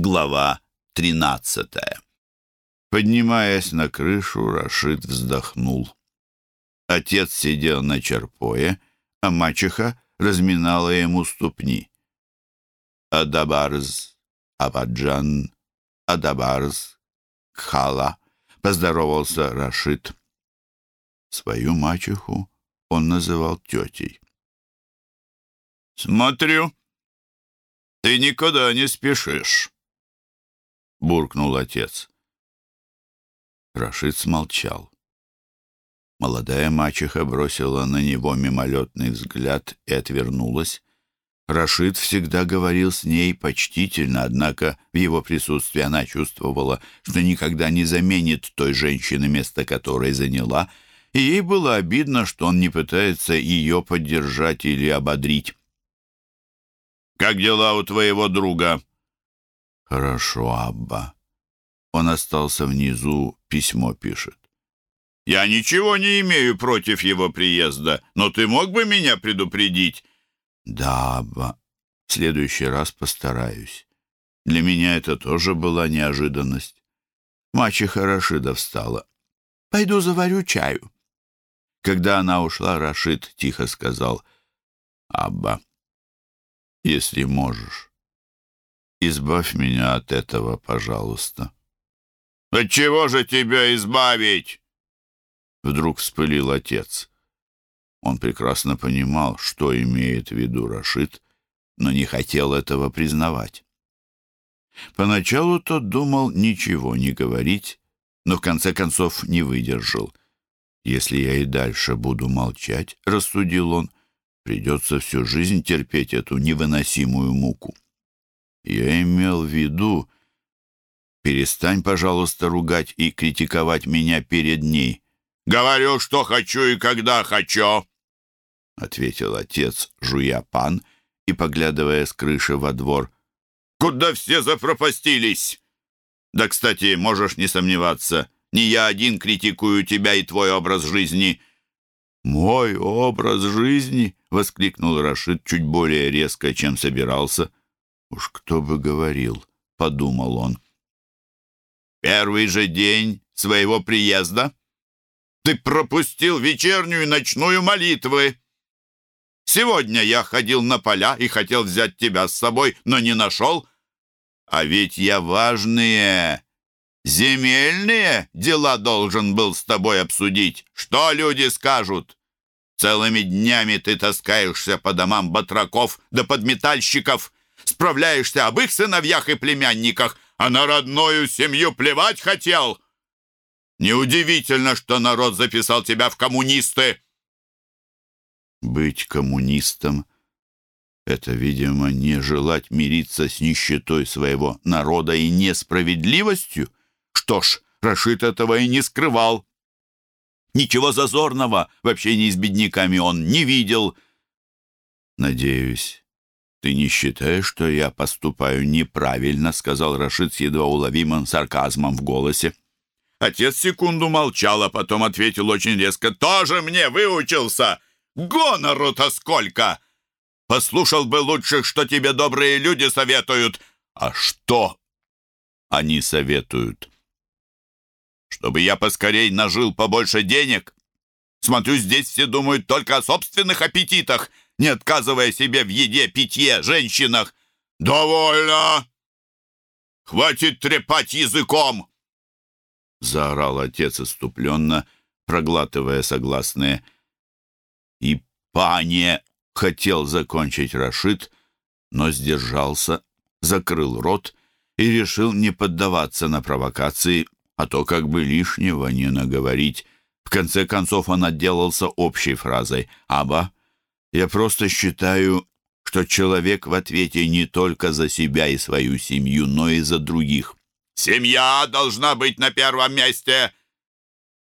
Глава тринадцатая. Поднимаясь на крышу, Рашид вздохнул. Отец сидел на черпое, а мачеха разминала ему ступни. «Адабарз, Абаджан, Адабарз, Кхала», — поздоровался Рашид. Свою мачеху он называл тетей. «Смотрю, ты никуда не спешишь», — буркнул отец. Рашид смолчал. Молодая мачеха бросила на него мимолетный взгляд и отвернулась. Рашид всегда говорил с ней почтительно, однако в его присутствии она чувствовала, что никогда не заменит той женщины, место которой заняла, и ей было обидно, что он не пытается ее поддержать или ободрить. «Как дела у твоего друга?» «Хорошо, Абба». Он остался внизу, письмо пишет. «Я ничего не имею против его приезда, но ты мог бы меня предупредить?» «Да, Абба. В следующий раз постараюсь. Для меня это тоже была неожиданность». Мачеха Рашида встала. «Пойду заварю чаю». Когда она ушла, Рашид тихо сказал, «Абба, если можешь. Избавь меня от этого, пожалуйста». «От чего же тебя избавить?» Вдруг вспылил отец. Он прекрасно понимал, что имеет в виду Рашид, но не хотел этого признавать. Поначалу тот думал ничего не говорить, но в конце концов не выдержал. «Если я и дальше буду молчать», — рассудил он, Придется всю жизнь терпеть эту невыносимую муку. Я имел в виду... Перестань, пожалуйста, ругать и критиковать меня перед ней. «Говорю, что хочу и когда хочу», — ответил отец, жуя пан и поглядывая с крыши во двор. «Куда все запропастились? Да, кстати, можешь не сомневаться, не я один критикую тебя и твой образ жизни. «Мой образ жизни!» — воскликнул Рашид чуть более резко, чем собирался. «Уж кто бы говорил!» — подумал он. «Первый же день своего приезда ты пропустил вечернюю и ночную молитвы. Сегодня я ходил на поля и хотел взять тебя с собой, но не нашел. А ведь я важные, земельные дела должен был с тобой обсудить. Что люди скажут?» Целыми днями ты таскаешься по домам батраков да подметальщиков, справляешься об их сыновьях и племянниках, а на родную семью плевать хотел. Неудивительно, что народ записал тебя в коммунисты. Быть коммунистом — это, видимо, не желать мириться с нищетой своего народа и несправедливостью. Что ж, Рашид этого и не скрывал. Ничего зазорного в общении с бедняками он не видел. «Надеюсь, ты не считаешь, что я поступаю неправильно?» — сказал Рашид с едва уловимым сарказмом в голосе. Отец секунду молчал, а потом ответил очень резко. «Тоже мне выучился! Гонору-то сколько! Послушал бы лучше, что тебе добрые люди советуют!» «А что они советуют?» чтобы я поскорей нажил побольше денег. Смотрю, здесь все думают только о собственных аппетитах, не отказывая себе в еде, питье, женщинах. Довольно! Хватит трепать языком!» Заорал отец иступленно, проглатывая согласные. И пане хотел закончить Рашид, но сдержался, закрыл рот и решил не поддаваться на провокации, а то как бы лишнего не наговорить. В конце концов он отделался общей фразой «Аба, я просто считаю, что человек в ответе не только за себя и свою семью, но и за других». «Семья должна быть на первом месте!»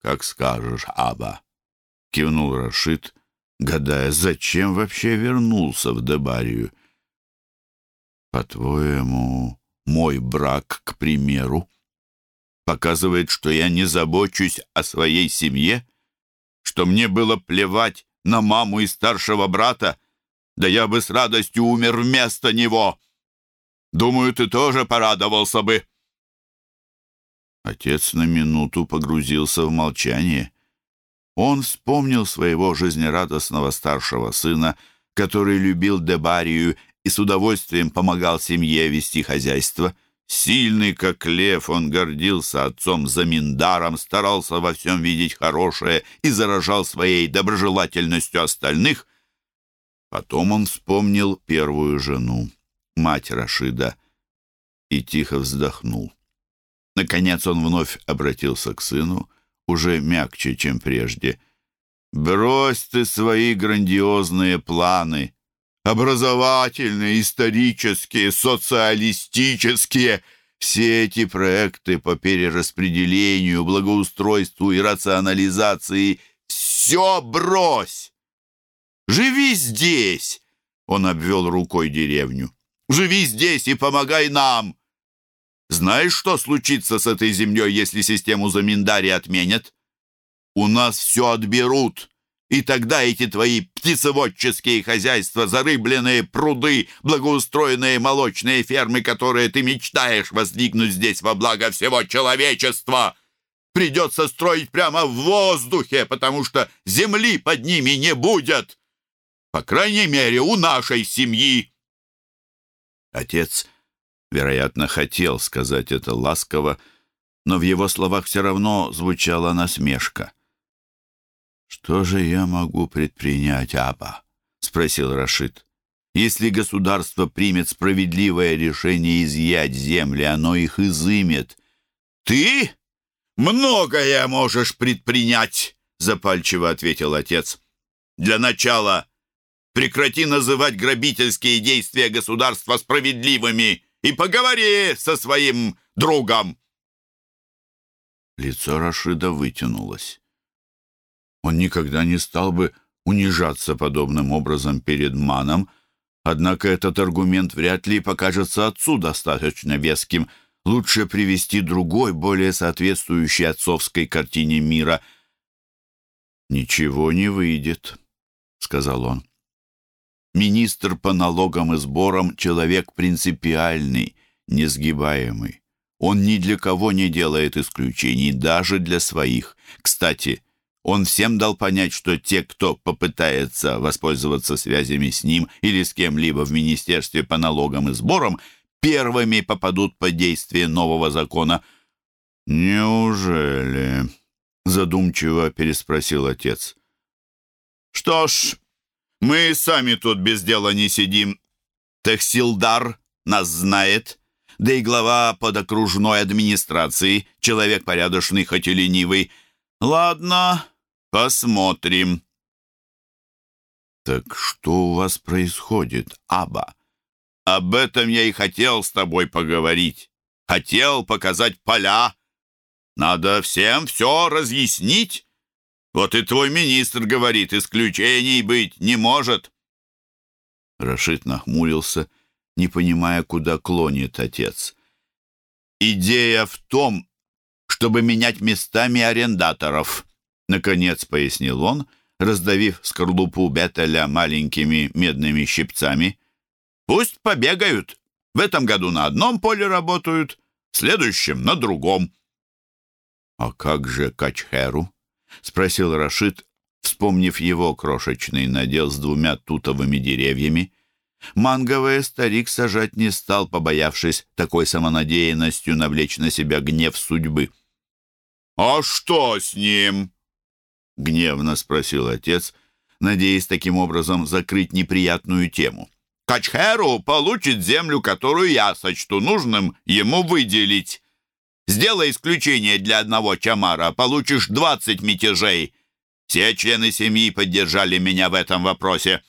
«Как скажешь, Аба», — кивнул Рашид, гадая, зачем вообще вернулся в Дебарию. «По-твоему, мой брак, к примеру, показывает, что я не забочусь о своей семье, что мне было плевать на маму и старшего брата, да я бы с радостью умер вместо него. Думаю, ты тоже порадовался бы». Отец на минуту погрузился в молчание. Он вспомнил своего жизнерадостного старшего сына, который любил Дебарию и с удовольствием помогал семье вести хозяйство. Сильный, как лев, он гордился отцом Заминдаром, старался во всем видеть хорошее и заражал своей доброжелательностью остальных. Потом он вспомнил первую жену, мать Рашида, и тихо вздохнул. Наконец он вновь обратился к сыну, уже мягче, чем прежде. «Брось ты свои грандиозные планы!» Образовательные, исторические, социалистические. Все эти проекты по перераспределению, благоустройству и рационализации — все брось! Живи здесь!» Он обвел рукой деревню. «Живи здесь и помогай нам!» Знаешь, что случится с этой землей, если систему Заминдари отменят? У нас все отберут. И тогда эти твои птицеводческие хозяйства, зарыбленные пруды, благоустроенные молочные фермы, которые ты мечтаешь воздвигнуть здесь во благо всего человечества, придется строить прямо в воздухе, потому что земли под ними не будет. По крайней мере, у нашей семьи. Отец, вероятно, хотел сказать это ласково, но в его словах все равно звучала насмешка. «Что же я могу предпринять, Аба?» — спросил Рашид. «Если государство примет справедливое решение изъять земли, оно их изымет». «Ты многое можешь предпринять!» — запальчиво ответил отец. «Для начала прекрати называть грабительские действия государства справедливыми и поговори со своим другом!» Лицо Рашида вытянулось. Он никогда не стал бы унижаться подобным образом перед Маном, однако этот аргумент вряд ли покажется отцу достаточно веским. Лучше привести другой, более соответствующий отцовской картине мира. «Ничего не выйдет», — сказал он. «Министр по налогам и сборам — человек принципиальный, несгибаемый. Он ни для кого не делает исключений, даже для своих. Кстати, он всем дал понять, что те, кто попытается воспользоваться связями с ним или с кем-либо в Министерстве по налогам и сборам, первыми попадут под действие нового закона. «Неужели?» — задумчиво переспросил отец. «Что ж, мы сами тут без дела не сидим. Техсилдар нас знает, да и глава подокружной администрации, человек порядочный, хоть и ленивый. Ладно, Посмотрим. Так что у вас происходит, Аба? Об этом я и хотел с тобой поговорить. Хотел показать поля. Надо всем все разъяснить. Вот и твой министр говорит, исключений быть не может. Рашид нахмурился, не понимая, куда клонит отец. Идея в том, чтобы менять местами арендаторов. Наконец пояснил он, раздавив скорлупу Бетеля маленькими медными щипцами. «Пусть побегают. В этом году на одном поле работают, в следующем — на другом». «А как же Качхеру?» — спросил Рашид, вспомнив его крошечный надел с двумя тутовыми деревьями. Манговый старик сажать не стал, побоявшись такой самонадеянностью навлечь на себя гнев судьбы. «А что с ним?» — гневно спросил отец, надеясь таким образом закрыть неприятную тему. «Качхеру получит землю, которую я сочту нужным ему выделить. Сделай исключение для одного чамара, получишь двадцать мятежей. Все члены семьи поддержали меня в этом вопросе».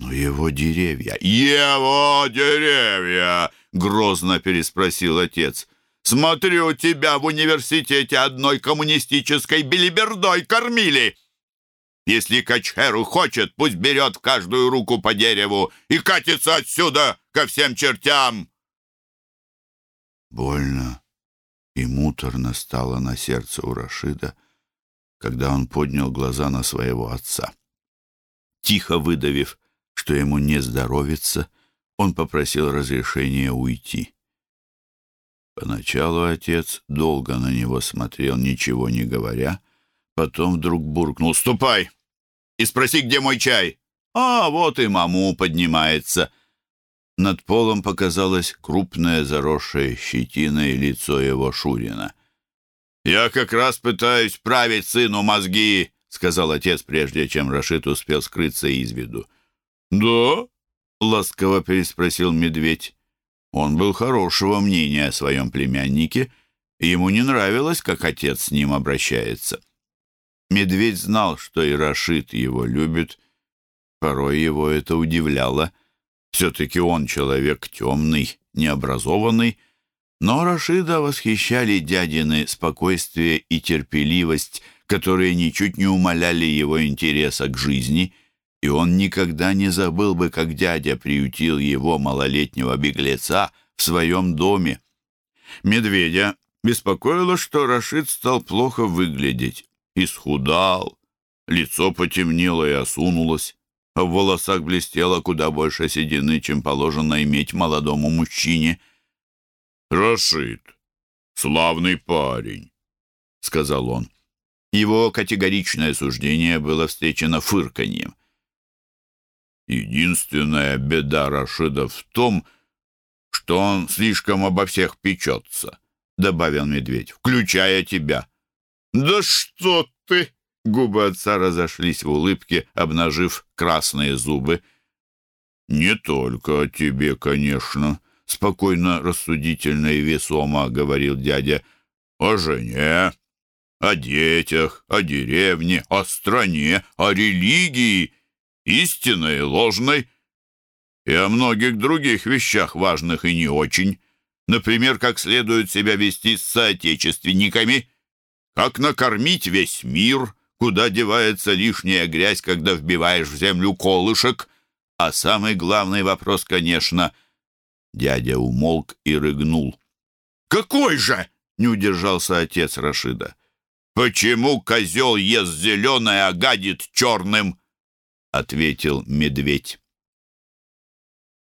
«Но его деревья...» «Его деревья!» — грозно переспросил отец. Смотрю, тебя в университете одной коммунистической билибердой кормили. Если Качхеру хочет, пусть берет каждую руку по дереву и катится отсюда ко всем чертям. Больно и муторно стало на сердце у Рашида, когда он поднял глаза на своего отца. Тихо выдавив, что ему не здоровится, он попросил разрешения уйти. Поначалу отец долго на него смотрел, ничего не говоря, потом вдруг буркнул «Ступай и спроси, где мой чай!» «А, вот и маму поднимается!» Над полом показалось крупное, заросшее щетиной лицо его Шурина. «Я как раз пытаюсь править сыну мозги!» — сказал отец, прежде чем Рашид успел скрыться из виду. «Да?» — ласково переспросил медведь. Он был хорошего мнения о своем племяннике, и ему не нравилось, как отец с ним обращается. Медведь знал, что и Рашид его любит. Порой его это удивляло. Все-таки он человек темный, необразованный, но Рашида восхищали дядины спокойствие и терпеливость, которые ничуть не умаляли его интереса к жизни — и он никогда не забыл бы, как дядя приютил его малолетнего беглеца в своем доме. Медведя беспокоило, что Рашид стал плохо выглядеть, исхудал, лицо потемнело и осунулось, а в волосах блестело куда больше седины, чем положено иметь молодому мужчине. «Рашид, славный парень», — сказал он. Его категоричное суждение было встречено фырканьем. Единственная беда Рашида в том, что он слишком обо всех печется, — добавил медведь, — включая тебя. Да что ты! Губы отца разошлись в улыбке, обнажив красные зубы. «Не только о тебе, конечно», — спокойно, рассудительно и весомо говорил дядя. «О жене, о детях, о деревне, о стране, о религии истинной и ложной, и о многих других вещах, важных и не очень. Например, как следует себя вести с соотечественниками, как накормить весь мир, куда девается лишняя грязь, когда вбиваешь в землю колышек. А самый главный вопрос, конечно, дядя умолк и рыгнул. «Какой же?» — не удержался отец Рашида. «Почему козел ест зеленое, а гадит черным?» Ответил медведь.